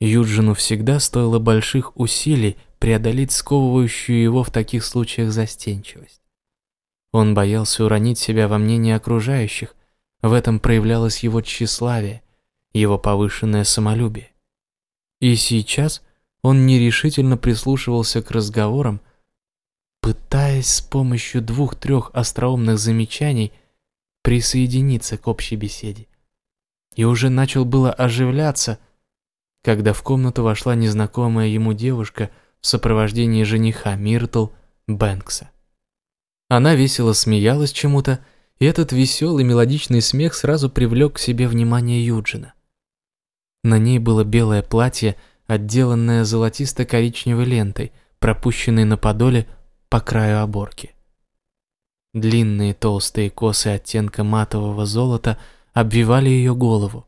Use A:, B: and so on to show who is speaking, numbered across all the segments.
A: Юджину всегда стоило больших усилий преодолеть сковывающую его в таких случаях застенчивость. Он боялся уронить себя во мнении окружающих, в этом проявлялось его тщеславие, его повышенное самолюбие. И сейчас он нерешительно прислушивался к разговорам, пытаясь с помощью двух-трех остроумных замечаний присоединиться к общей беседе. И уже начал было оживляться, когда в комнату вошла незнакомая ему девушка в сопровождении жениха Миртл Бэнкса. Она весело смеялась чему-то, и этот веселый мелодичный смех сразу привлек к себе внимание Юджина. На ней было белое платье, отделанное золотисто-коричневой лентой, пропущенной на подоле по краю оборки. Длинные толстые косы оттенка матового золота обвивали ее голову.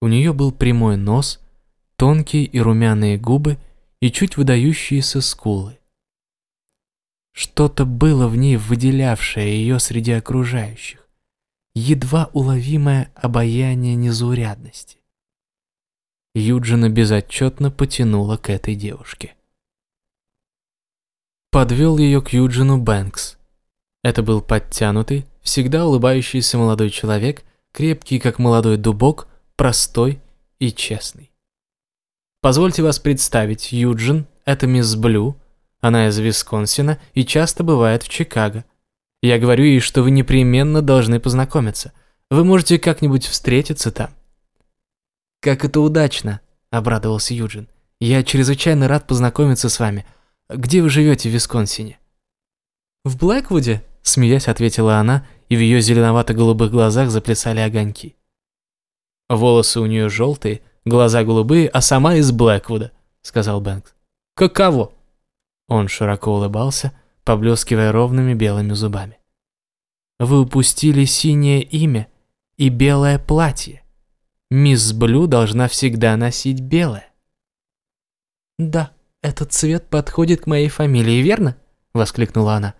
A: У нее был прямой нос, тонкие и румяные губы и чуть выдающиеся скулы. Что-то было в ней, выделявшее ее среди окружающих. Едва уловимое обаяние незаурядности. Юджина безотчетно потянула к этой девушке. Подвел ее к Юджину Бэнкс. Это был подтянутый, всегда улыбающийся молодой человек, крепкий, как молодой дубок, простой и честный. Позвольте вас представить, Юджин – это мисс Блю, она из Висконсина и часто бывает в Чикаго. Я говорю ей, что вы непременно должны познакомиться. Вы можете как-нибудь встретиться там. «Как это удачно!» – обрадовался Юджин. «Я чрезвычайно рад познакомиться с вами. Где вы живете в Висконсине?» «В Блэквуде?» – смеясь ответила она, и в ее зеленовато-голубых глазах заплясали огоньки. «Волосы у нее желтые, глаза голубые, а сама из Блэквуда», – сказал Бэнкс. «Каково?» Он широко улыбался, поблескивая ровными белыми зубами. «Вы упустили синее имя и белое платье. Мисс Блю должна всегда носить белое». «Да, этот цвет подходит к моей фамилии, верно?» – воскликнула она.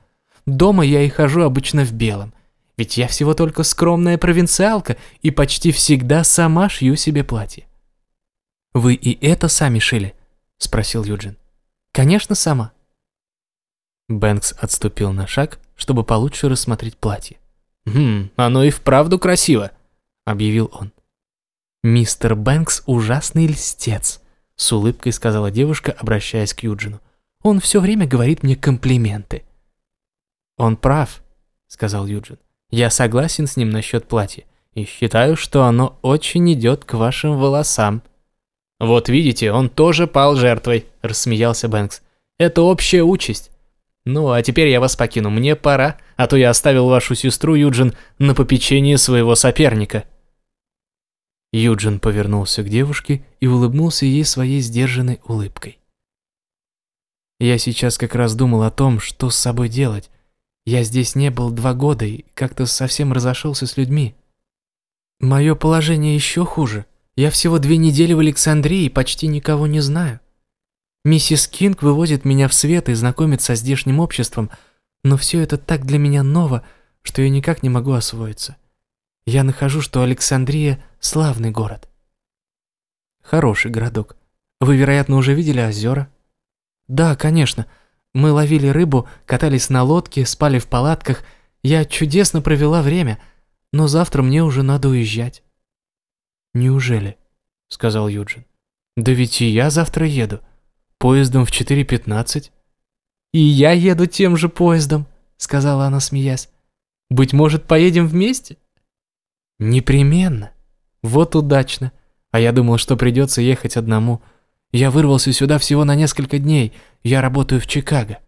A: «Дома я и хожу обычно в белом, ведь я всего только скромная провинциалка и почти всегда сама шью себе платье». «Вы и это сами шили?» – спросил Юджин. «Конечно, сама». Бэнкс отступил на шаг, чтобы получше рассмотреть платье. «Хм, оно и вправду красиво», — объявил он. «Мистер Бэнкс ужасный льстец», — с улыбкой сказала девушка, обращаясь к Юджину. «Он все время говорит мне комплименты». «Он прав», — сказал Юджин. «Я согласен с ним насчет платья и считаю, что оно очень идет к вашим волосам». «Вот видите, он тоже пал жертвой», — рассмеялся Бэнкс. «Это общая участь. Ну, а теперь я вас покину, мне пора, а то я оставил вашу сестру Юджин на попечение своего соперника». Юджин повернулся к девушке и улыбнулся ей своей сдержанной улыбкой. «Я сейчас как раз думал о том, что с собой делать. Я здесь не был два года и как-то совсем разошелся с людьми. Мое положение еще хуже. Я всего две недели в Александрии и почти никого не знаю. Миссис Кинг выводит меня в свет и знакомит со здешним обществом, но все это так для меня ново, что я никак не могу освоиться. Я нахожу, что Александрия – славный город. Хороший городок. Вы, вероятно, уже видели озера? Да, конечно. Мы ловили рыбу, катались на лодке, спали в палатках. Я чудесно провела время, но завтра мне уже надо уезжать. Неужели? Сказал Юджин. Да ведь и я завтра еду поездом в 4.15. «И я еду тем же поездом», — сказала она, смеясь. «Быть может, поедем вместе?» «Непременно. Вот удачно. А я думал, что придется ехать одному. Я вырвался сюда всего на несколько дней. Я работаю в Чикаго».